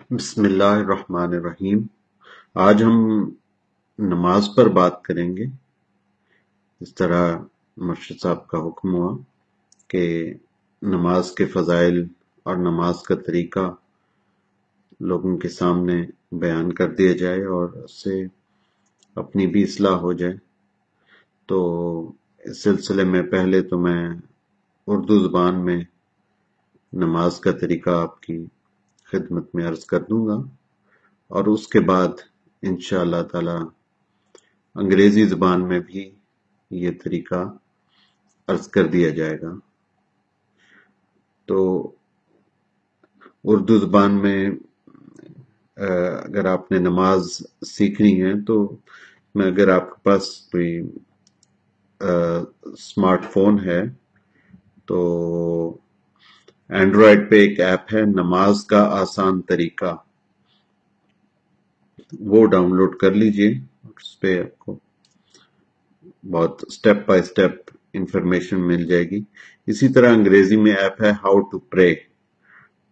بسم اللہ الرحمن الرحیم۔ آج ہم نماز پر بات کریں گے۔ اس طرح مرشد صاحب کا حکم ہوا کہ نماز کے فضائل اور نماز کا طریقہ لوگوں کے سامنے بیان کر دیا جائے اور اس سے اپنی بھی اصلاح ہو جائے۔ تو اس سلسلے میں پہلے تو میں اردو زبان میں نماز کا طریقہ آپ کی خدمت میں عرض کر دوں گا اور اس کے بعد ان شاء اللہ تعالی انگریزی زبان میں بھی یہ طریقہ عرض کر دیا جائے گا۔ تو اردو زبان میں اگر آپ نے نماز سیکھنی ہے تو میں اگر آپ کے پاس کوئی اسمارٹ فون ہے تو اینڈرائڈ پہ ایک ایپ ہے، نماز کا آسان طریقہ۔ وہ ڈاؤن لوڈ کر لیجیے اس پہ آپ کو بہت سٹیپ بائی سٹیپ انفارمیشن مل جائے گی۔ اسی طرح انگریزی میں ایپ ہے ہاؤ ٹو پرے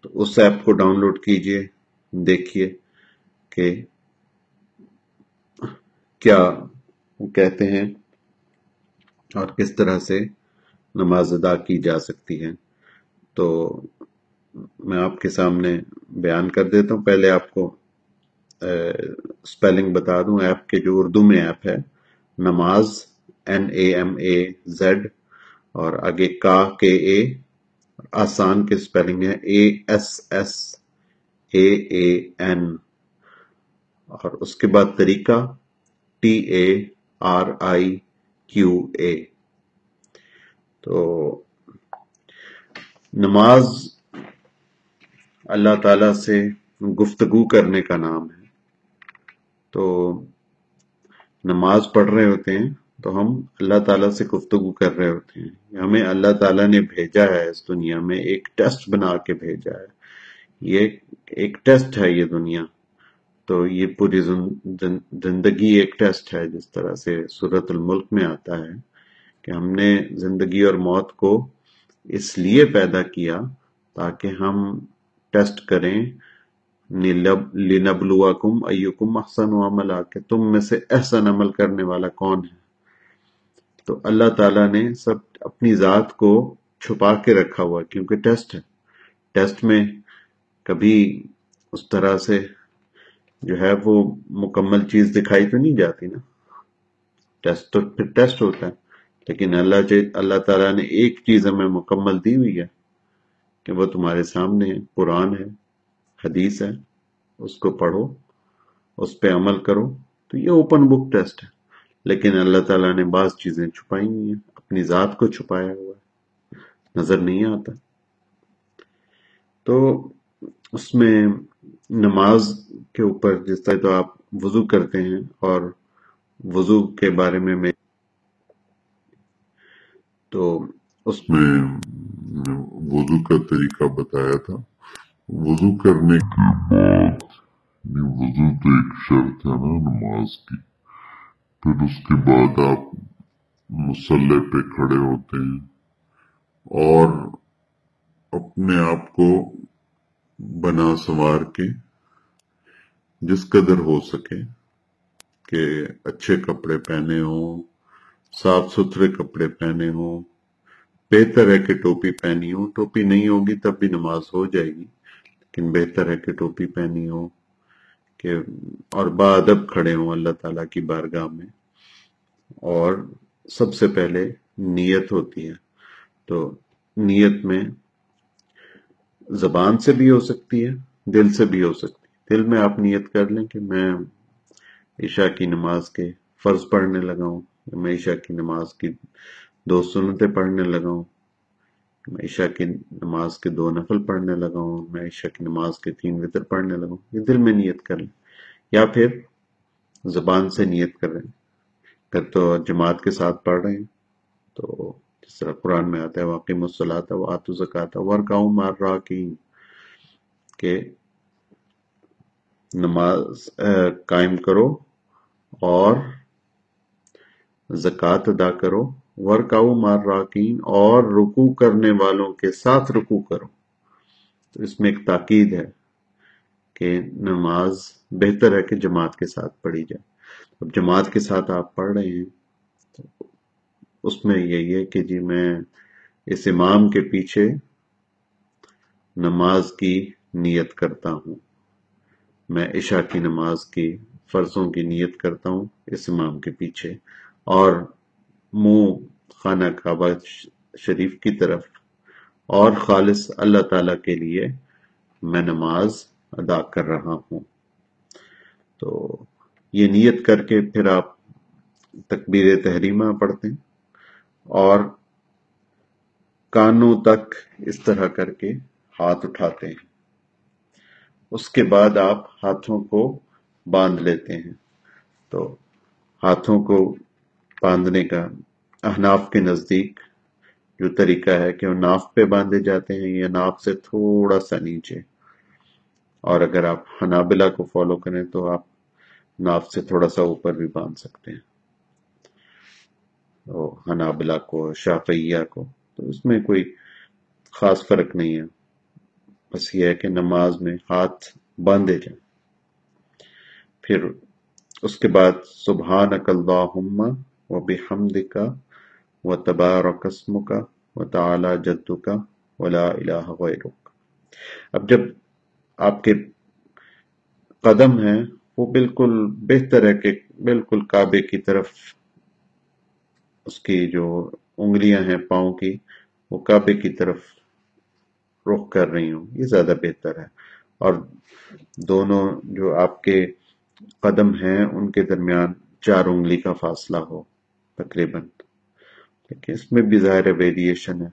تو اس ایپ کو ڈاؤن لوڈ کیجیے، دیکھیے کہ کیا وہ کہتے ہیں اور کس طرح سے نماز ادا کی جا سکتی ہے۔ تو میں آپ کے سامنے بیان کر دیتا ہوں۔ پہلے آپ کو اسپیلنگ بتا دوں۔ ایپ کے جو اردو میں ایپ ہے، نماز N A M A Z اور آگے کا کے اے، آسان کے اسپیلنگ ہے A S S A A N اور اس کے بعد طریقہ ٹی اے آر آئی کیو اے تو نماز اللہ تعالی سے گفتگو کرنے کا نام ہے۔ تو نماز پڑھ رہے ہوتے ہیں تو ہم اللہ تعالیٰ سے گفتگو کر رہے ہوتے ہیں۔ ہمیں اللہ تعالیٰ نے بھیجا ہے اس دنیا میں، ایک ٹیسٹ بنا کے بھیجا ہے۔ یہ ایک ٹیسٹ ہے یہ دنیا۔ تو یہ پوری زندگی ایک ٹیسٹ ہے جس طرح سے صورت الملک میں آتا ہے کہ ہم نے زندگی اور موت کو اس لیے پیدا کیا تاکہ ہم ٹیسٹ کریں لِنَبْلُوَكُمْ اَيُّكُمْ احسن عملا، کہ تم میں سے احسن عمل کرنے والا کون ہے؟ تو اللہ تعالیٰ نے سب اپنی ذات کو چھپا کے رکھا ہوا، کیونکہ ٹیسٹ ہے۔ ٹیسٹ میں کبھی اس طرح سے جو ہے وہ مکمل چیز دکھائی تو نہیں جاتی نا۔ ٹیسٹ تو پھر ٹیسٹ ہوتا ہے۔ لیکن اللہ اللہ تعالیٰ نے ایک چیز ہمیں مکمل دی ہوئی ہے کہ وہ تمہارے سامنے ہے، قرآن ہے، حدیث ہے، اس کو پڑھو، اس پہ عمل کرو، تو یہ اوپن بک ٹیسٹ ہے۔ لیکن اللہ تعالیٰ نے بعض چیزیں چھپائی ہوئی ہیں، اپنی ذات کو چھپایا ہوا ہے۔ نظر نہیں آتا۔ تو اس میں نماز کے اوپر جس طرح تو آپ وضو کرتے ہیں اور وضو کے بارے میں میں تو اس میں وضو کا طریقہ بتایا تھا۔ وضو کرنے کے بعد وضو تو ایک شرط ہے نا نماز کی۔ پھر اس کے بعد آپ مسلح پہ کھڑے ہوتے ہیں اور اپنے آپ کو بنا سنوار کے جس قدر ہو سکے کہ اچھے کپڑے پہنے ہوں صاف ستھرے کپڑے پہنے ہوں، بہتر ہے کہ ٹوپی پہنی ہو ٹوپی نہیں ہوگی تب بھی نماز ہو جائے گی، لیکن بہتر ہے کہ ٹوپی پہنی ہو کہ اور با ادب کھڑے ہوں اللہ تعالیٰ کی بارگاہ میں۔ اور سب سے پہلے نیت ہوتی ہے، تو نیت میں زبان سے بھی ہو سکتی ہے، دل سے بھی ہو سکتی ہے۔ دل میں آپ نیت کر لیں کہ میں عشاء کی نماز کے فرض پڑھنے لگا ہوں۔ میں عشاء کی نماز کی دو سنتیں پڑھنے لگا ہوں۔ میں عشاء کی نماز کے دو نفل پڑھنے لگا ہوں۔ میں عشاء کی نماز کے تین وطر پڑھنے لگا ہوں۔ یہ دل میں نیت کر لیں۔ یا پھر زبان سے نیت کر رہے ہیں۔ اگر تو جماعت کے ساتھ پڑھ رہے ہیں، تو جس طرح قرآن میں آتا ہے واقعی مسلاتا وہ آتو زکاتا ورکاؤں مار رہا کی کہ نماز قائم کرو اور زکوٰۃ ادا کرو ورکاؤ مار راکین اور رکو کرنے والوں کے ساتھ رکو کرو۔ تو اس میں ایک تاکید ہے کہ نماز بہتر ہے کہ جماعت کے ساتھ پڑھی جائے۔ اب جماعت کے ساتھ آپ پڑھ رہے ہیں، تو اس میں یہی ہے کہ جی میں اس امام کے پیچھے نماز کی نیت کرتا ہوں۔ میں عشاء کی نماز کی فرضوں کی نیت کرتا ہوں اس امام کے پیچھے۔ اور منہ خانہ کعبہ شریف کی طرف۔ اور خالص اللہ تعالی کے لیے میں نماز ادا کر رہا ہوں۔ تو یہ نیت کر کے پھر آپ تکبیر تحریمہ پڑھتے ہیں اور کانوں تک اس طرح کر کے ہاتھ اٹھاتے ہیں۔ اس کے بعد آپ ہاتھوں کو باندھ لیتے ہیں۔ تو ہاتھوں کو باندھنے کا، احناف کے نزدیک جو طریقہ ہے کہ وہ ناف پہ باندھے جاتے ہیں یا ناف سے تھوڑا سا نیچے۔ اور اگر آپ حنابلہ کو فالو کریں تو آپ ناف سے تھوڑا سا اوپر بھی باندھ سکتے ہیں۔ حنابلہ کو شافیہ کو، تو اس میں کوئی خاص فرق نہیں ہے۔ بس یہ ہے کہ نماز میں ہاتھ باندھے جائیں۔ پھر اس کے بعد سبحان اللہم و بحمد کا و تبار قسم کا کا ولا الہ غیرک اب جب آپ کے قدم ہیں، وہ بالکل بہتر ہے کہ بالکل کعبے کی طرف اس کی جو انگلیاں ہیں پاؤں کی، وہ کعبے کی طرف رخ کر رہی ہوں۔ یہ زیادہ بہتر ہے۔ اور دونوں جو آپ کے قدم ہیں، ان کے درمیان چار انگلی کا فاصلہ ہو۔ تقریباً۔ لیکن اس میں بھی ظاہر ویریشن ہے۔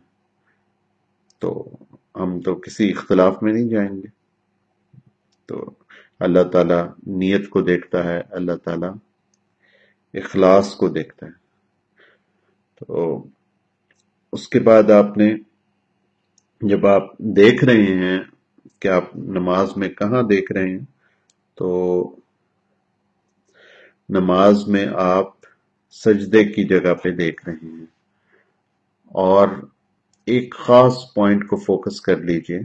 تو ہم تو کسی اختلاف میں نہیں جائیں گے۔ تو اللہ تعالیٰ نیت کو دیکھتا ہے، اللہ تعالیٰ اخلاص کو دیکھتا ہے۔ تو اس کے بعد آپ نے جب آپ دیکھ رہے ہیں کہ آپ نماز میں کہاں دیکھ رہے ہیں، تو نماز میں آپ سجدے کی جگہ پہ دیکھ رہے ہیں۔ اور ایک خاص پوائنٹ کو فوکس کر لیجیے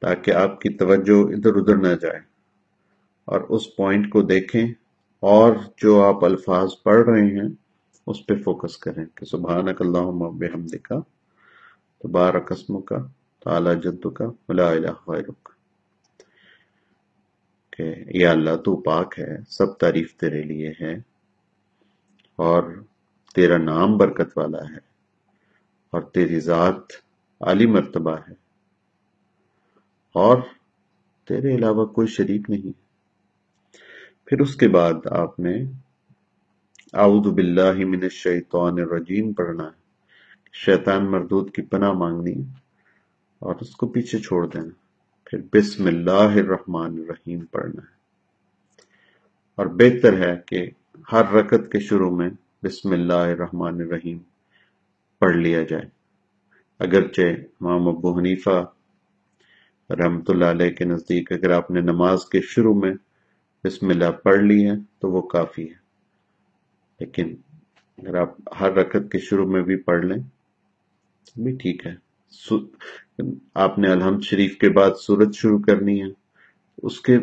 تاکہ آپ کی توجہ ادھر ادھر نہ جائے۔ اور اس پوائنٹ کو دیکھیں اور جو آپ الفاظ پڑھ رہے ہیں اس پہ فوکس کریں کہ سبحانک اللہم بحمدکا تبارک اسم کا تعالی جدو کا الہ غیرک۔ کہ یا اللہ تو پاک ہے، سب تعریف تیرے لیے ہے اور تیرا نام برکت والا ہے اور تیری ذات عالی مرتبہ ہے اور تیرے علاوہ کوئی شریک نہیں۔ پھر اس کے بعد آپ نے اعوذ باللہ من الشیطان الرجیم پڑھنا ہے شیطان مردود کی پناہ مانگنی اور اس کو پیچھے چھوڑ دینا۔ پھر بسم اللہ الرحمن الرحیم پڑھنا ہے۔ اور بہتر ہے کہ ہر رکت کے شروع میں بسم اللہ الرحمن الرحیم پڑھ لیا جائے۔ اگرچہ امام ابو حنیفہ رحمت اللہ علیہ کے نزدیک اگر آپ نے نماز کے شروع میں بسم اللہ پڑھ لی ہے تو وہ کافی ہے۔ لیکن اگر آپ ہر رکت کے شروع میں بھی پڑھ لیں تو بھی ٹھیک ہے۔ آپ نے الحمد شریف کے بعد سورت شروع کرنی ہے، اس کے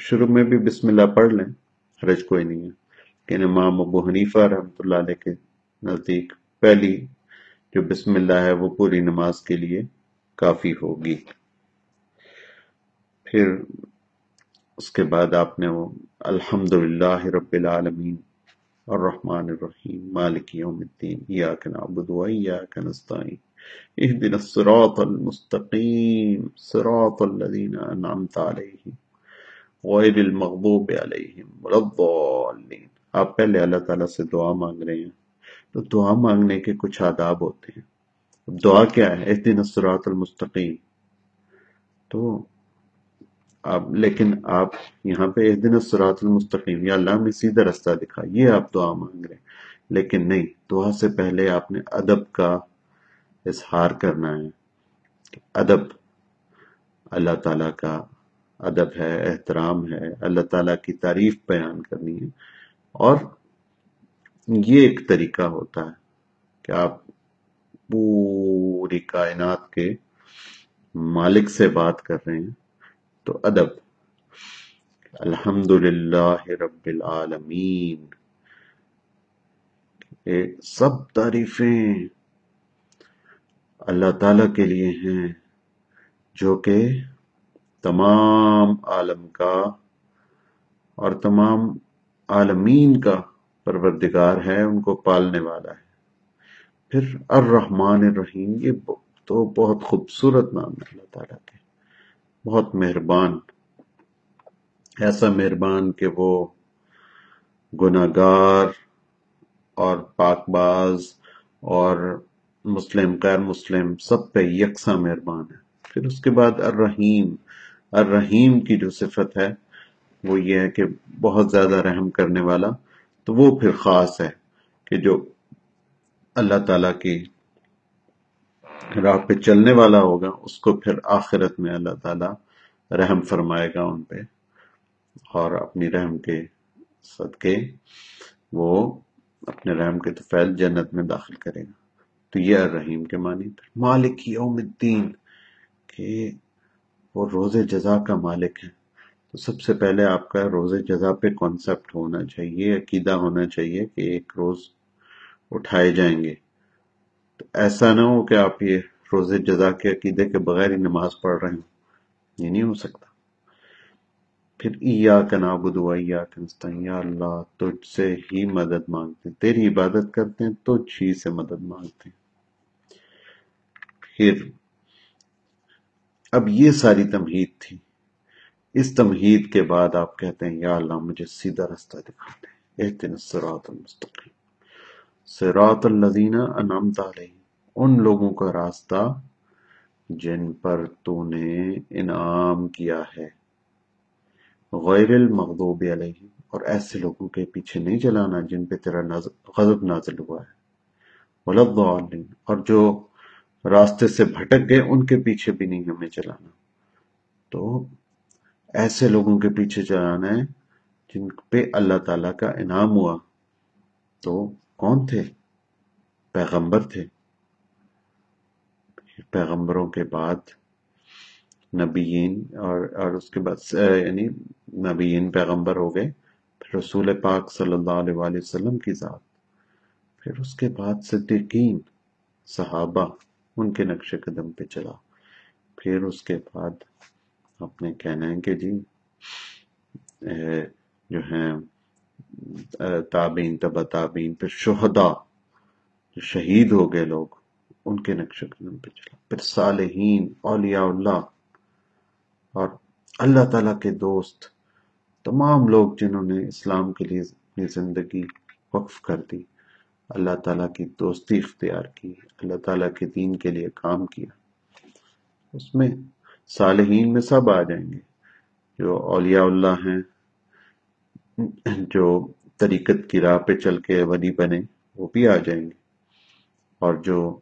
شروع میں بھی بسم اللہ پڑھ لیں، حرج کوئی نہیں ہے۔ کہ امام ابو حنیفہ رحمۃ اللہ علیہ کے نزدیک پہلی جو بسم اللہ ہے وہ پوری نماز کے لیے کافی ہوگی۔ پھر اس کے بعد آپ نے وہ الحمد للہ رب العالمین الرحمن الرحیم مالک یوم الدین، ایاک نعبد و ایاک نستعین اهدنا الصراط المستقیم، صراط الذین انعمت علیہم غیر المغضوب علیہم ولا الضالین۔ آپ پہلے اللہ تعالیٰ سے دعا مانگ رہے ہیں۔ تو دعا مانگنے کے کچھ آداب ہوتے ہیں۔ دعا کیا ہے؟ اهدنا الصراط المستقیم۔ تو آپ لیکن آپ یہاں پہ ایک دن سرات المستقیم، یا اللہ میں سیدھا رستہ دکھا، یہ آپ دعا مانگ رہے ہیں۔ لیکن نہیں، دعا سے پہلے آپ نے ادب کا اظہار کرنا ہے۔ ادب، اللہ تعالیٰ کا ادب ہے، احترام ہے، اللہ تعالیٰ کی تعریف بیان کرنی ہے۔ اور یہ ایک طریقہ ہوتا ہے کہ آپ پوری کائنات کے مالک سے بات کر رہے ہیں، تو ادب الحمد رب العالمین سب تعریفیں اللہ تعالی کے لیے ہیں، جو کہ تمام عالم کا اور تمام عالمین کا پروردگار ہے، ان کو پالنے والا ہے۔ پھر الرحمن الرحیم، یہ تو بہت خوبصورت نام ہے اللہ تعالیٰ کے۔ بہت مہربان۔ ایسا مہربان کہ وہ گناہگار اور پاک باز اور مسلم، غیر مسلم، سب پہ یکساں مہربان ہے۔ پھر اس کے بعد الرحیم۔ الرحیم کی جو صفت ہے وہ یہ ہے کہ بہت زیادہ رحم کرنے والا، تو وہ پھر خاص ہے کہ جو اللہ تعالیٰ کی راہ پہ چلنے والا ہوگا، اس کو پھر آخرت میں اللہ تعالیٰ رحم فرمائے گا ان پہ اور اپنی رحم کے صدقے وہ اپنے رحم کے توفیل جنت میں داخل کرے گا۔ تو یہ الرحیم کے معنی پھر مالک یوم الدین، کہ وہ روز جزا کا مالک ہے۔ تو سب سے پہلے آپ کا روز جزا پہ کانسیپٹ ہونا چاہیے، عقیدہ ہونا چاہیے کہ ایک روز اٹھائے جائیں گے۔ تو ایسا نہ ہو کہ آپ یہ روز جزا کے عقیدے کے بغیر ہی نماز پڑھ رہے ہوں۔ یہ نہیں ہو سکتا۔ پھر ایا کا نابود ایا کنستان یا اللہ، تجھ سے ہی مدد مانگتے ہیں۔ تیری عبادت کرتے ہیں، تجھ ہی سے مدد مانگتے ہیں۔ پھر اب یہ ساری تمہید تھی۔ اس تمہید کے بعد آپ کہتے ہیں، یا اللہ، مجھے سیدھا رستہ دکھاتے ہیں۔ اہتن الصراط المستقیم۔ صراط الذین انعمت علیہم۔ ان لوگوں کا راستہ جن پر تو نے انعام کیا ہے۔ غیر المغضوب علیہم۔ اور ایسے لوگوں کے پیچھے نہیں چلانا جن پہ تیرا غضب نازل ہوا ہے۔ ولضالین اور جو راستے سے بھٹک گئے، ان کے پیچھے بھی نہیں ہمیں چلانا۔ تو ایسے لوگوں کے پیچھے چلانا ہے جن پہ اللہ تعالی کا انعام ہوا۔ تو کون تھے؟ پیغمبر تھے۔ پیغمبروں کے بعد نبیین اور اور اس کے بعد یعنی نبیین پیغمبر ہو گئے، پھر رسول پاک صلی اللہ علیہ وآلہ وسلم کی ذات، پھر اس کے بعد صدیقین، صحابہ، ان کے نقش قدم پہ چلا۔ پھر اس کے بعد آپ نے کہنا ہے کہ جی جو ہیں تابین تبا تابین پھر شہدا جو شہید ہو گئے لوگ، ان کے نقش قدم پہ چلا۔ پھر صالحین، اولیاء اللہ اور اللہ تعالیٰ کے دوست، تمام لوگ جنہوں نے اسلام کے لیے اپنی زندگی وقف کر دی، اللہ تعالیٰ کی دوستی اختیار کی، اللہ تعالیٰ کے دین کے لیے کام کیا۔ اس میں صالحین میں سب آ جائیں گے۔ جو اولیاء اللہ ہیں، جو طریقت کی راہ پہ چل کے ولی بنے، وہ بھی آ جائیں گے۔ اور جو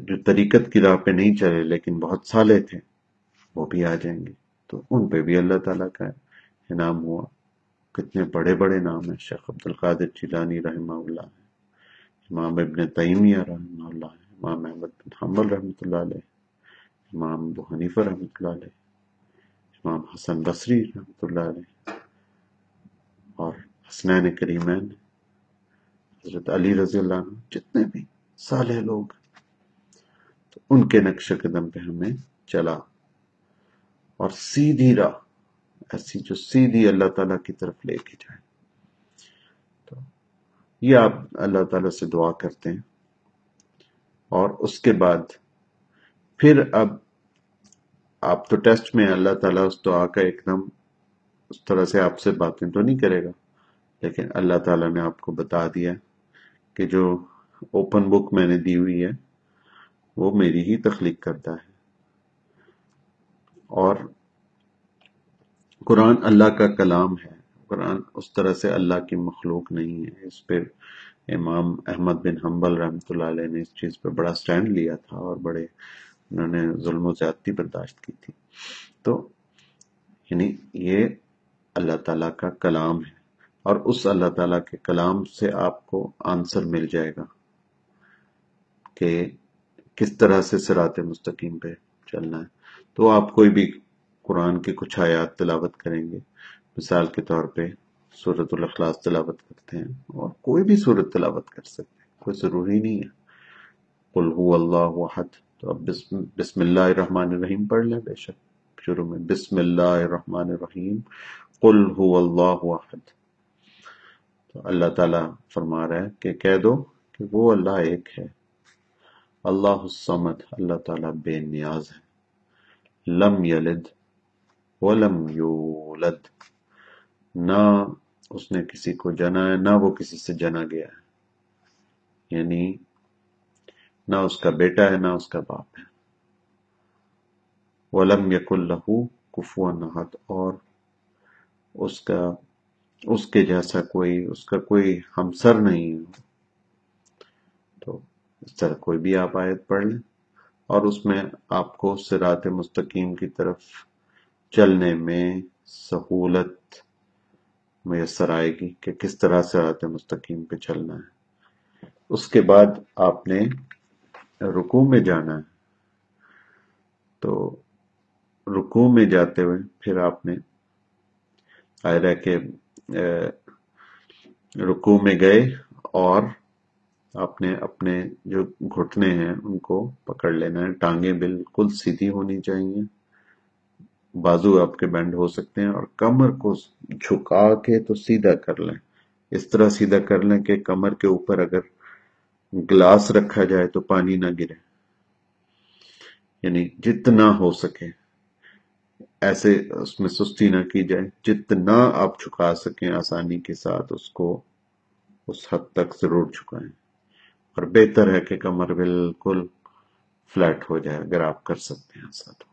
جو طریقت کی راہ پہ نہیں چلے، لیکن بہت سالے تھے، وہ بھی آ جائیں گے۔ تو ان پہ بھی اللہ تعالیٰ کا انعام ہوا۔ کتنے بڑے بڑے نام ہیں۔ شیخ عبد القادر چیلانی رحمہ اللہ ہے امام ابن تیمیہ رحمہ اللہ ہے امام احمد بن حمل رحمۃ اللہ علیہ امام ابو حنیفہ رحمۃ اللہ علیہ، امام حسن بصری رحمۃ اللہ علیہ، اور حسنین کریمین، حضرت علی رضی اللہ عنہ، جتنے بھی صالح لوگ، تو ان کے نقش قدم پہ ہمیں چلا۔ اور سیدھی راہ، ایسی جو سیدھی اللہ تعالیٰ کی طرف لے کے جائے۔ تو یہ آپ اللہ تعالیٰ سے دعا کرتے ہیں۔ اور اس کے بعد پھر اب آپ تو ٹیسٹ میں اللہ تعالیٰ اس دعا کا ایک دم اس طرح سے آپ سے باتیں تو نہیں کرے گا، لیکن اللہ تعالیٰ نے آپ کو بتا دیا کہ جو اوپن بک میں نے دی ہوئی ہے، وہ میری ہی تخلیق کرتا ہے۔ اور قرآن اللہ کا کلام ہے۔ قرآن اس طرح سے اللہ کی مخلوق نہیں ہے۔ اس پہ امام احمد بن حنبل رحمۃ اللہ علیہ نے اس چیز پہ بڑا سٹینڈ لیا تھا اور بڑے انہوں نے ظلم و زیادتی برداشت کی تھی۔ تو یعنی یہ اللہ تعالیٰ کا کلام ہے اور اس اللہ تعالیٰ کے کلام سے آپ کو آنسر مل جائے گا کہ کس طرح سے سرات مستقیم پہ چلنا ہے۔ تو آپ کوئی بھی قرآن کی کچھ آیات تلاوت کریں گے۔ مثال کے طور پہ صورت الاخلاص تلاوت کرتے ہیں اور کوئی بھی صورت تلاوت کر سکتے ہیں، کوئی ضروری نہیں ہے۔ قل هو اللہ احد۔ تو اب بسم, بسم اللہ الرحمن الرحیم پڑھ لیں بے شک شروع میں بسم اللہ الرحمن الرحیم قل هو اللہ احد۔ تو اللہ تعالیٰ فرما رہا ہے کہ کہہ دو کہ وہ اللہ ایک ہے۔ اللہ الصمد اللہ تعالیٰ بے نیاز ہے۔ لم یلد ولم یولد۔ نہ اس نے کسی کو جنا ہے نہ وہ کسی سے جنا گیا ہے۔ یعنی نہ اس کا بیٹا ہے، نہ اس کا باپ ہے۔ ولم یک اللہ کفو نحت اور اس کا، اس کے جیسا کوئی، اس کا کوئی ہمسر نہیں تو اس طرح کوئی بھی آپ آیت پڑھ لیں۔ اور اس میں آپ کو سرات مستقیم کی طرف چلنے میں سہولت میسر آئے گی کہ کس طرح سرات مستقیم پہ چلنا ہے۔ اس کے بعد آپ نے رکو میں جانا ہے۔ تو رکو میں جاتے ہوئے پھر آپ نے آئرہ کے رکو میں گئے اور آپ نے اپنے جو گھٹنے ہیں ان کو پکڑ لینا ہے۔ ٹانگیں بالکل سیدھی ہونی چاہیے۔ بازو آپ کے بینڈ ہو سکتے ہیں اور کمر کو جھکا کے تو سیدھا کر لیں۔ اس طرح سیدھا کر لیں کہ کمر کے اوپر اگر گلاس رکھا جائے تو پانی نہ گرے۔ یعنی جتنا ہو سکے ایسے اس میں سستی نہ کی جائے، جتنا آپ چھکا سکیں آسانی کے ساتھ اس کو اس حد تک ضرور چھکائیں۔ اور بہتر ہے کہ کمر بالکل فلیٹ ہو جائے اگر آپ کر سکتے ہیں ایسا تو۔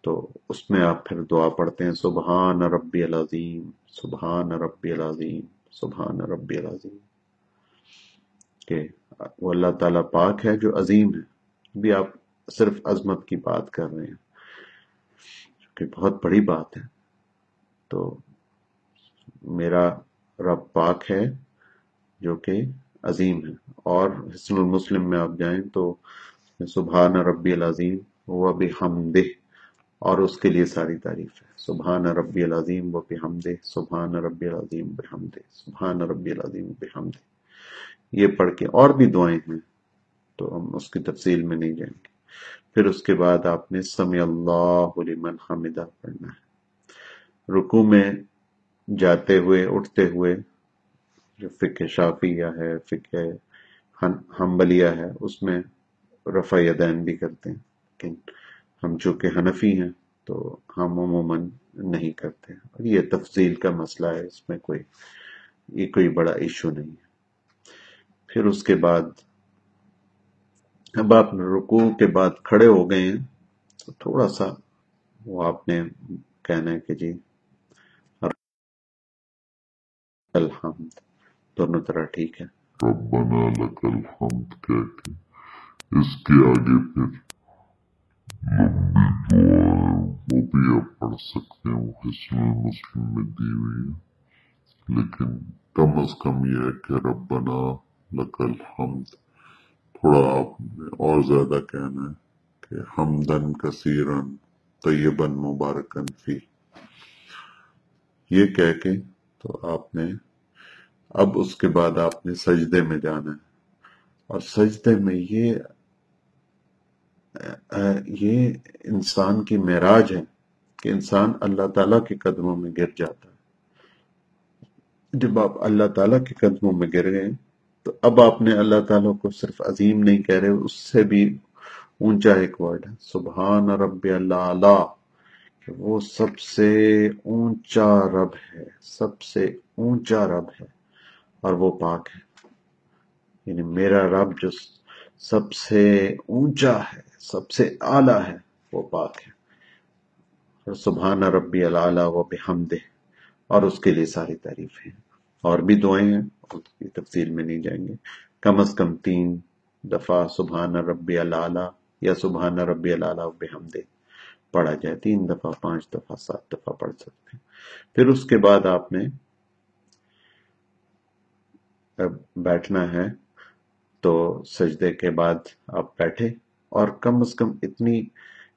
تو اس میں آپ پھر دعا پڑھتے ہیں، سبحان ربی العظیم، سبحان ربی العظیم، سبحان ربی العظیم۔ کہ وہ اللہ تعالیٰ پاک ہے جو عظیم ہے۔ بھی آپ صرف عظمت کی بات کر رہے ہیں۔ کہ بہت بڑی بات ہے۔ تو میرا رب پاک ہے جو کہ عظیم ہے۔ اور حسن المسلم میں آپ جائیں تو سبحان ربی العظیم وہ بھی ہم اور اس کے لیے ساری تعریف ہے۔ سبحان ربی العظیم وہ بھی ہم سبحان ربی العظیم بے سبحان ربی العظیم بے یہ پڑھ کے اور بھی دعائیں ہیں، تو ہم اس کی تفصیل میں نہیں جائیں گے۔ پھر اس کے بعد آپ نے سمی اللہ لمن حمدہ پڑھنا ہے۔ رکو میں جاتے ہوئے، اٹھتے ہوئے جو فقہ شافیہ ہے، فقہ حنبلیہ ہے، اس میں رفع یدین بھی کرتے ہیں۔ لیکن ہم چونکہ حنفی ہیں، تو ہم عموماً نہیں کرتے۔ اور یہ تفصیل کا مسئلہ ہے، اس میں کوئی، یہ کوئی بڑا ایشو نہیں ہے۔ پھر اس کے بعد اب آپ رکوع کے بعد کھڑے ہو گئے ہیں، تو تھوڑا سا وہ آپ نے کہنا ہے کہ جی الحمد، دونوں طرح ٹھیک ہے۔ ربنا لک الحمد کہہ کے اس کے آگے پھر لمبی دعا وہ بھی آپ پڑھ سکتے ہیں، وہ حسن مسلم میں دی ہوئی ہے لیکن کم از کم یہ ہے کہ ربنا لک الحمد۔ تھوڑا آپ نے اور زیادہ کہنا ہے کہ حمدن کثیرن طیبن مبارکن فی۔ یہ کہہ کے تو آپ نے، اب اس کے بعد آپ نے سجدے میں جانا ہے۔ اور سجدے میں یہ یہ انسان کی معراج ہے کہ انسان اللہ تعالیٰ کے قدموں میں گر جاتا ہے۔ جب آپ اللہ تعالیٰ کے قدموں میں گر گئے تو اب آپ نے اللہ تعالیٰ کو صرف عظیم نہیں کہہ رہے، اس سے بھی اونچا ایک ورڈ ہے، سبحان رب اللہ کہ وہ سب سے اونچا رب ہے، سب سے اونچا رب ہے، اور وہ پاک ہے۔ یعنی میرا رب جو سب سے اونچا ہے، سب سے اعلیٰ ہے، وہ پاک ہے۔ اور سبحان ربی اللہ وہ بھی اور اس کے لیے ساری تعریفیں۔ اور بھی دعائیں ہیں کی تفصیل میں نہیں جائیں گے۔ کم از کم تین دفعہ سبحان ربی اللہ یا سبحان ربی اللہ بحمدے پڑھا جائے۔ تین دفعہ، پانچ دفعہ، سات دفعہ پڑھ سکتے ہیں۔ پھر اس کے بعد آپ نے بیٹھنا ہے تو سجدے کے بعد آپ بیٹھے۔ اور کم از کم اتنی،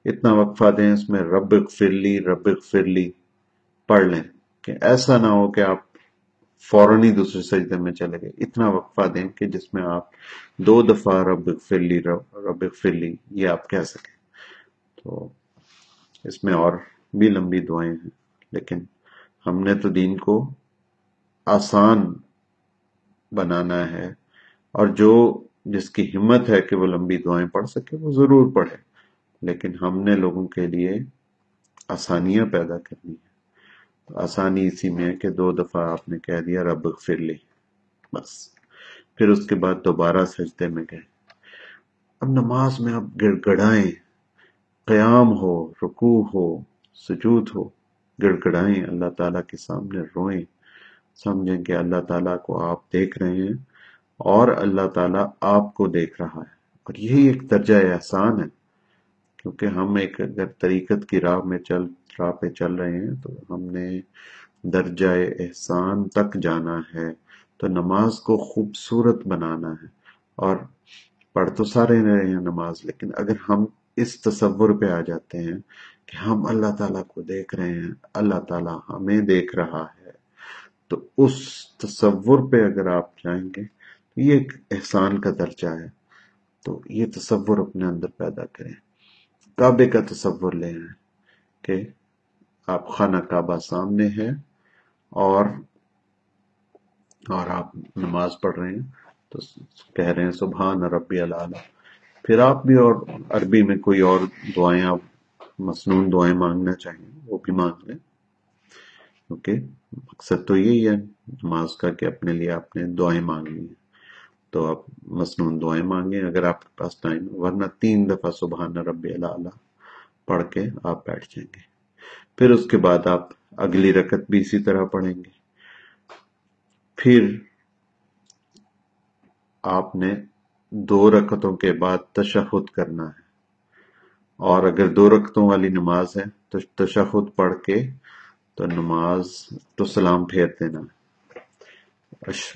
اتنا وقفہ دیں اس میں، رب فرلی رب فرلی پڑھ لیں کہ ایسا نہ ہو کہ آپ فوراً ہی دوسرے سجدے میں چلے گئے۔ اتنا وقفہ دیں کہ جس میں آپ دو دفعہ رب فرلی رب فرلی یہ آپ کہہ سکیں۔ تو اس میں اور بھی لمبی دعائیں ہیں، لیکن ہم نے تو دین کو آسان بنانا ہے، اور جو جس کی ہمت ہے کہ وہ لمبی دعائیں پڑھ سکے، وہ ضرور پڑھے۔ لیکن ہم نے لوگوں کے لیے آسانیاں پیدا کرنی ہے آسانی اسی میں ہے کہ دو دفعہ آپ نے کہہ دیا، رب پھر لی بس۔ پھر اس کے بعد دوبارہ سجدے میں گئے۔ اب نماز میں اب گڑ گڑائیں قیام ہو، رکوع ہو، سجود ہو گڑ گڑائیں اللہ تعالیٰ کے سامنے روئیں۔ سمجھیں کہ اللہ تعالیٰ کو آپ دیکھ رہے ہیں اور اللہ تعالیٰ آپ کو دیکھ رہا ہے۔ اور یہی ایک درجہ احسان ہے۔ کیونکہ ہم ایک اگر طریقت کی راہ میں چل راہ پہ چل رہے ہیں، تو ہم نے درجہ احسان تک جانا ہے۔ تو نماز کو خوبصورت بنانا ہے۔ اور پڑھ تو سارے رہے ہیں نماز، لیکن اگر ہم اس تصور پہ آ جاتے ہیں کہ ہم اللہ تعالیٰ کو دیکھ رہے ہیں، اللہ تعالیٰ ہمیں دیکھ رہا ہے، تو اس تصور پہ اگر آپ جائیں گے، تو یہ ایک احسان کا درجہ ہے۔ تو یہ تصور اپنے اندر پیدا کریں۔ کعبے کا تصور لے ہیں کہ آپ خانہ کعبہ سامنے ہے اور اور آپ نماز پڑھ رہے ہیں تو کہہ رہے ہیں، سبحان ربی اللہ پھر آپ بھی اور عربی میں کوئی اور دعائیں، آپ مصنون دعائیں مانگنا چاہیں، وہ بھی مانگ لیں۔ کیونکہ مقصد تو یہی ہے، نماز کا کہ اپنے لیے آپ نے دعائیں مانگنی ہیں۔ تو آپ مصنون دعائیں مانگیں اگر آپ کے پاس ٹائم ورنہ تین دفعہ سبحان رب اللہ پڑھ کے آپ بیٹھ جائیں گے۔ پھر اس کے بعد آپ اگلی رکت بھی اسی طرح پڑھیں گے۔ پھر آپ نے دو رکتوں کے بعد تشہد کرنا ہے۔ اور اگر دو رکتوں والی نماز ہے تو تشہد پڑھ کے تو نماز تو سلام پھیر دینا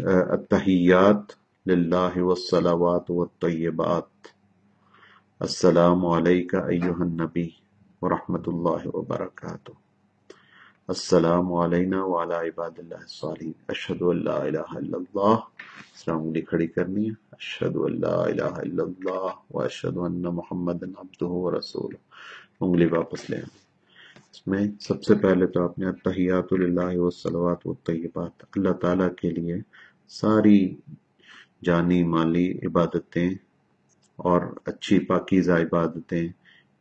التحیات للہ والصلوات والطیبات۔ السلام علیکہ ایوہ النبی۔ ورحمت اللہ وبرکاتہ۔ السلام علینا وعلا عباد اللہ الصالحین۔ اشہدو اللہ الہ الا اللہ۔ اسلام انگلی کھڑی کرنی ہے۔ اشہدو اللہ الہ الا اللہ و اشہدو ان محمد عبدہ و رسول انگلی واپس لے اس میں سب سے پہلے تو آپ نے تحیات اللہ وسلوات و طیبات اللہ تعالیٰ کے لیے ساری جانی مالی عبادتیں اور اچھی پاکیزہ عبادتیں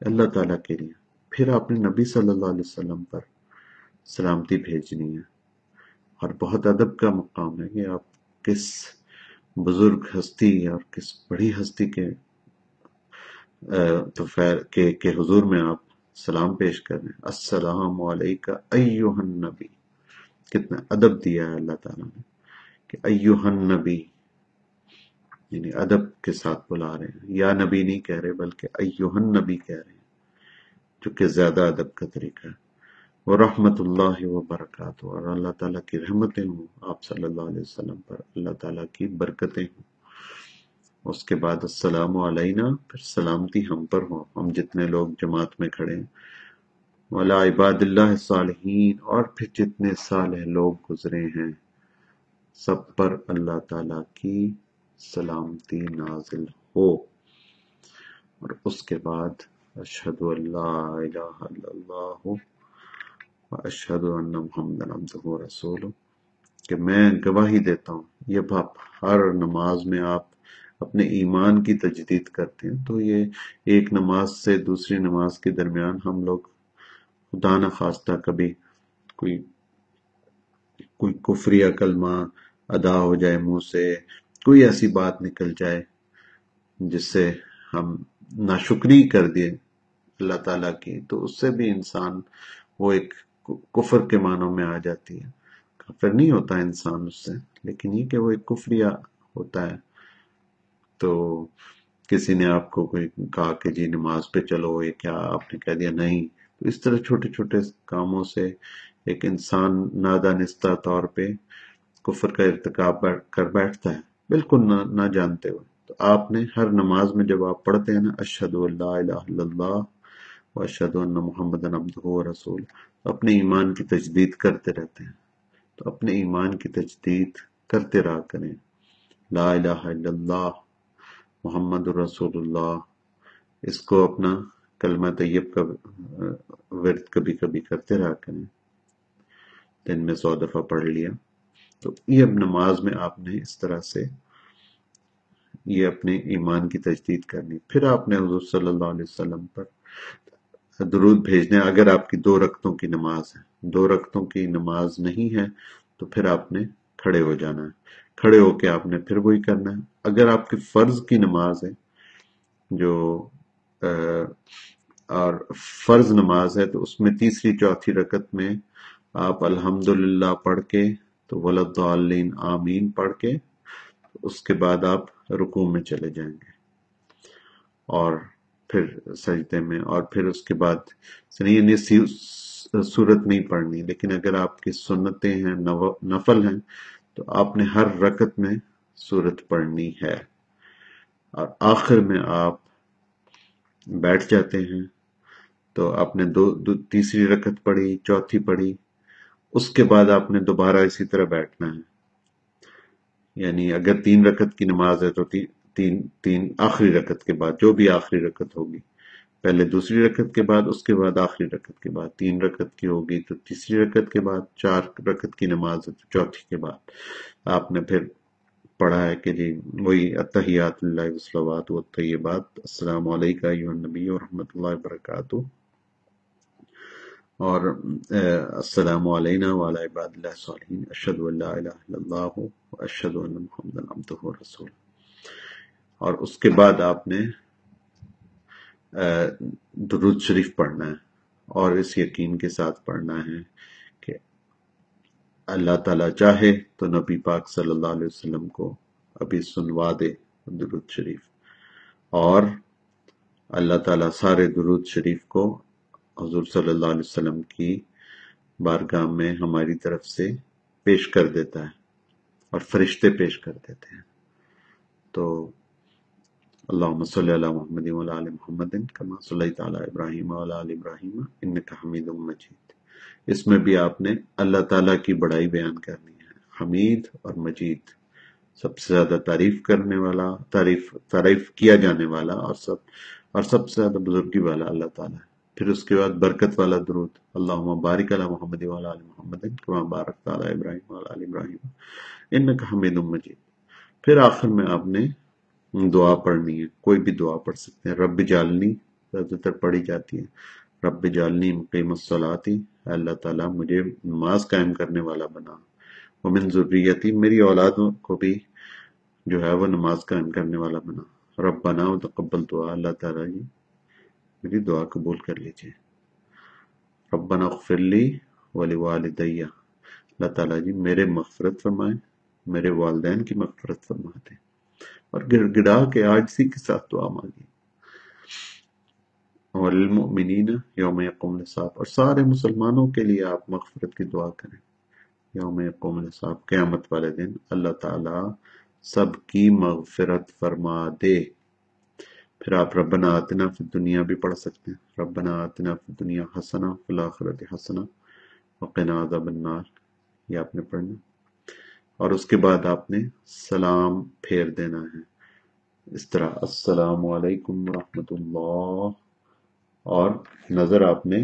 اللہ تعالیٰ کے لیے۔ پھر آپ نے نبی صلی اللہ علیہ وسلم پر سلامتی بھیجنی ہے۔ اور بہت ادب کا مقام ہے کہ آپ کس بزرگ ہستی اور کس بڑی ہستی کے تو کے حضور میں آپ سلام پیش کر رہے ہیں۔ السلام علیکہ ایوہ النبی۔ کتنا ادب دیا ہے اللہ تعالیٰ نے کہ ایوہ النبی یعنی ادب کے ساتھ بلا رہے ہیں۔ یا نبی نہیں کہہ رہے بلکہ ایوہ النبی کہہ رہے ہیں۔ جو کہ زیادہ ادب کا طریقہ ہے۔ وہ رحمت اللہ وبرکاتہ۔ اور اللہ تعالیٰ کی رحمتیں ہوں۔ آپ صلی اللہ علیہ وسلم پر اللہ تعالیٰ کی برکتیں ہوں۔ اس کے بعد السلام علینا۔ پھر سلامتی ہم پر ہو۔ ہم جتنے لوگ جماعت میں کھڑے ہیں۔ ولا عباد اللہ صالحین۔ اور پھر جتنے صالح لوگ گزرے ہیں۔ سب پر اللہ تعالی کی سلامتی نازل ہو۔ اور اس کے بعد اشہد اللہ الہ الا اللہ اشہد ان محمد عبدہ رسول کہ میں گواہی دیتا ہوں، یہ باپ ہر نماز میں آپ اپنے ایمان کی تجدید کرتے ہیں، تو یہ ایک نماز سے دوسری نماز کے درمیان ہم لوگ خدا نخواستہ کبھی کوئی کوئی کفری کلمہ ادا ہو جائے منہ سے، کوئی ایسی بات نکل جائے جس سے ہم ناشکری کر دیں اللہ تعالیٰ کی، تو اس سے بھی انسان وہ ایک کفر کے معنوں میں آ جاتی ہے۔ کفر نہیں ہوتا انسان اس سے، لیکن یہ کہ وہ ایک کفریہ ہوتا ہے۔ تو کسی نے آپ کو کوئی کہا کہ جی نماز پہ چلو، یہ کیا آپ نے کہہ دیا؟ نہیں۔ تو اس طرح چھوٹے چھوٹے کاموں سے ایک انسان نادانستہ طور پہ کفر کا ارتکاب کر بیٹھتا ہے، بالکل نہ نہ جانتے ہوئے۔ آپ نے ہر نماز میں جب آپ پڑھتے ہیں نا اشد اللہ الہ الا اللہ اشد محمد و رسول اپنے ایمان کی تجدید کرتے رہتے ہیں۔ تو اپنے ایمان کی تجدید کرتے رہا کریں۔ لا الہ الا اللہ، محمد رسول اللہ، اس کو اپنا کلمہ طیب کا، ورد کبھی کبھی کرتے رہا کریں۔ دن میں سو دفعہ پڑھ لیا۔ تو یہ اب نماز میں آپ نے اس طرح سے یہ اپنے ایمان کی تجدید کرنی۔ پھر آپ نے حضور صلی اللہ علیہ وسلم پر درود بھیجنے، اگر آپ کی دو رکتوں کی نماز ہے، دو رکتوں کی نماز نہیں ہے، تو پھر آپ نے کھڑے ہو جانا ہے۔ کھڑے ہو کے آپ نے پھر وہی کرنا ہے۔ اگر آپ کی فرض کی نماز ہے، جو اور فرض نماز ہے، تو اس میں تیسری چوتھی رکت میں آپ الحمدللہ پڑھ کے، تو ولدعلین آمین پڑھ کے، اس کے بعد آپ رکوع میں چلے جائیں گے۔ اور پھر سجدے میں اور پھر اس کے بعد یعنی صورت نہیں پڑھنی لیکن اگر آپ کی سنتیں ہیں نفل ہیں تو آپ نے ہر رکت میں صورت پڑھنی ہے۔ اور آخر میں آپ بیٹھ جاتے ہیں تو آپ نے دو, دو تیسری رکت پڑھی چوتھی پڑھی اس کے بعد آپ نے دوبارہ اسی طرح بیٹھنا ہے۔ یعنی اگر تین رکت کی نماز ہے تو تین تین آخری رکت کے بعد، جو بھی آخری رکت ہوگی، پہلے دوسری رکت کے بعد، اس کے بعد آخری رکت کے بعد، تین رکت کی ہوگی تو تیسری رکت کے بعد، چار رکت کی نماز ہے تو چوتھی کے بعد۔ آپ نے پھر پڑھا ہے کہ جی وہی اتحیات اللہ وسلوات و طیبات السلام علیکم نبی و رحمۃ اللہ وبرکاتہ۔ اور السلام علینا وعلی عباد اللہ صالحین، اشہد اللہ الہ الا اللہ و اشہد ان محمد عبدہ رسول اور اس کے بعد آپ نے درود شریف پڑھنا ہے اور اس یقین کے ساتھ پڑھنا ہے کہ اللہ تعالیٰ چاہے تو نبی پاک صلی اللہ علیہ وسلم کو ابھی سنوا دے درود شریف۔ اور اللہ تعالیٰ سارے درود شریف کو حضور صلی اللہ علیہ وسلم کی بارگاہ میں ہماری طرف سے پیش کر دیتا ہے اور فرشتے پیش کر دیتے ہیں۔ تو اللہم صلی اللہ محمد و علی محمد کما صلی تعالی ابراہیم و علی ابراہیم، انکا حمید مجید۔ اس میں بھی آپ نے اللہ تعالیٰ کی بڑائی بیان کرنی ہے۔ حمید اور مجید سب سے زیادہ تعریف کرنے والا، تعریف تعریف کیا جانے والا اور سب اور سب سے زیادہ بزرگی والا اللہ تعالیٰ ہے۔ پھر اس کے بعد برکت والا درود۔ اللہم بارک علی محمد و علی محمد کما بارک تعالی ابراہیم و علی ابراہیم۔ انکا حمید مجید۔ پھر آخر میں آپ نے دعا پڑھنی ہے۔ کوئی بھی دعا پڑھ سکتے ہیں۔ رب جالنی زیادہ تر پڑھی جاتی ہے۔ رب جالنی مقیم الصلاتی اللہ تعالیٰ، مجھے نماز قائم کرنے والا بنا۔ ومن ضروریتی میری اولاد کو بھی جو ہے وہ نماز قائم کرنے والا بنا۔ رب بنا و تقبل دعا۔ اللہ تعالیٰ جی میری دعا قبول کر لیجیے رب بنا لی ولی والدیہ اللہ تعالیٰ جی میرے مغفرت فرمائیں میرے والدین کی مغفرت فرماتے۔ اور گڑ گڑا کے آجزی کے ساتھ دعا مانگی اور المؤمنین یوم یقوم نصاب اور سارے مسلمانوں کے لیے آپ مغفرت کی دعا کریں۔ یوم یقوم نصاب قیامت والے دن اللہ تعالی سب کی مغفرت فرما دے۔ پھر آپ ربنا آتنا فی دنیا بھی پڑھ سکتے ہیں۔ ربنا آتنا فی دنیا حسنا فی الاخرت حسنا وقنا عذاب النار۔ یہ آپ نے پڑھنا۔ اور اس کے بعد آپ نے سلام پھیر دینا ہے۔ اس طرح السلام علیکم ورحمۃ اللہ۔ اور نظر آپ نے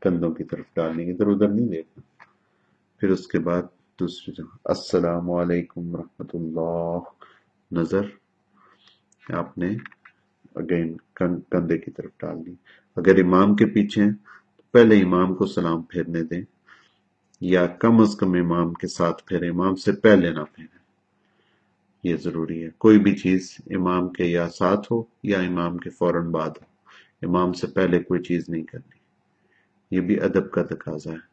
کندھوں کی طرف ڈالنے کی ادھر ادھر نہیں دیکھنا۔ پھر اس کے بعد دوسری جگہ۔ السلام علیکم ورحمۃ اللہ۔ نظر آپ نے اگین کندھے کی طرف ڈال ڈالنی اگر امام کے پیچھے ہیں، تو پہلے امام کو سلام پھیرنے دیں۔ یا کم از کم امام کے ساتھ پھیرے، امام سے پہلے نہ پھیرے۔ یہ ضروری ہے۔ کوئی بھی چیز امام کے یا ساتھ ہو یا امام کے فوراً بعد ہو۔ امام سے پہلے کوئی چیز نہیں کرنی۔ یہ بھی ادب کا تقاضا ہے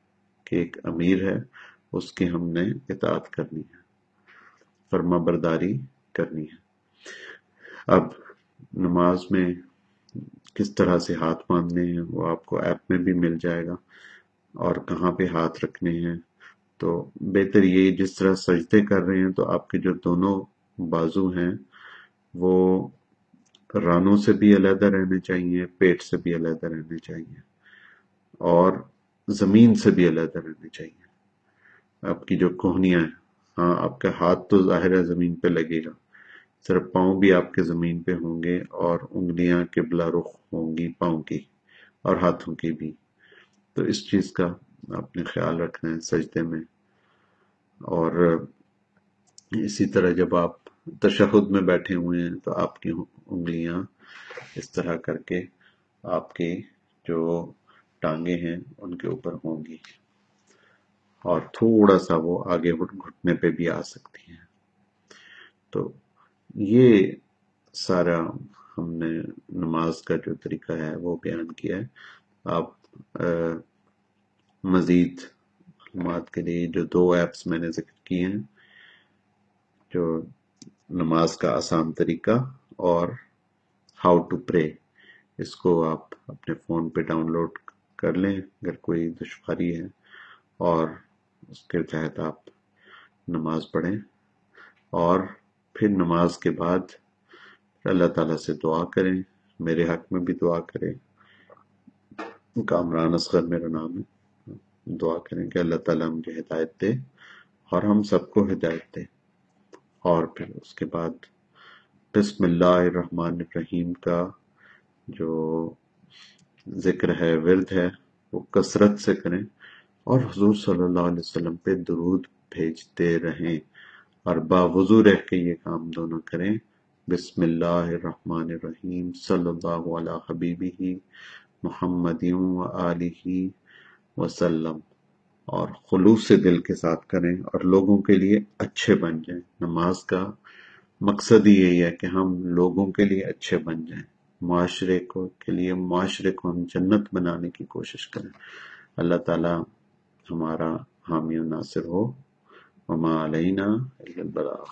کہ ایک امیر ہے، اس کی ہم نے اطاعت کرنی ہے۔ فرما برداری کرنی ہے۔ اب نماز میں کس طرح سے ہاتھ باندھنے ہیں، وہ آپ کو ایپ میں بھی مل جائے گا اور کہاں پہ ہاتھ رکھنے ہیں۔ تو بہتر یہ جس طرح سجدے کر رہے ہیں، تو آپ کے جو دونوں بازو ہیں، وہ رانوں سے بھی علیحدہ رہنے چاہیے، پیٹ سے بھی علیحدہ رہنے چاہیے، اور زمین سے بھی علیحدہ رہنے چاہیے۔ آپ کی جو کوہنیاں ہیں ہاں آپ کا ہاتھ تو ظاہر ہے زمین پہ لگے گا۔ صرف پاؤں بھی آپ کے زمین پہ ہوں گے اور انگلیاں قبلہ رخ ہوں گی، پاؤں کی اور ہاتھوں کی بھی۔ تو اس چیز کا آپ نے خیال رکھنا ہے سجدے میں۔ اور اسی طرح جب آپ تشہد میں بیٹھے ہوئے ہیں تو آپ کی انگلیاں اس طرح کر کے آپ کی جو ٹانگیں ہیں ان کے اوپر ہوں گی اور تھوڑا سا وہ آگے گھٹنے پہ بھی آ سکتی ہیں۔ تو یہ سارا ہم نے نماز کا جو طریقہ ہے وہ بیان کیا ہے۔ آپ مزید معلومات کے لیے جو دو ایپس میں نے ذکر کیے ہیں، جو نماز کا آسان طریقہ اور ہاؤ ٹو پرے اس کو آپ اپنے فون پہ ڈاؤن لوڈ کر لیں اگر کوئی دشواری ہے اور اس کے تحت آپ نماز پڑھیں۔ اور پھر نماز کے بعد اللہ تعالیٰ سے دعا کریں، میرے حق میں بھی دعا کریں۔ کامران اصغر میرا نام ہے۔ دعا کریں کہ اللہ تعالیٰ مجھے ہدایت دے اور ہم سب کو ہدایت دے۔ اور پھر اس کے بعد بسم اللہ الرحمن الرحیم کا جو ذکر ہے، ورد ہے، وہ کثرت سے کریں اور حضور صلی اللہ علیہ وسلم پہ درود بھیجتے رہیں۔ اور باوضو رہ کے یہ کام دونوں کریں۔ بسم اللہ الرحمن الرحیم۔ صلی اللہ علیہ حبیبی محمد و علیہ وسلم۔ اور خلوص سے دل کے ساتھ کریں اور لوگوں کے لیے اچھے بن جائیں۔ نماز کا مقصد ہی یہی ہے کہ ہم لوگوں کے لیے اچھے بن جائیں۔ معاشرے کو کے لیے معاشرے کو ہم جنت بنانے کی کوشش کریں۔ اللہ تعالی ہمارا حامی و ناصر ہو۔ وما علينا إلا البلاغ.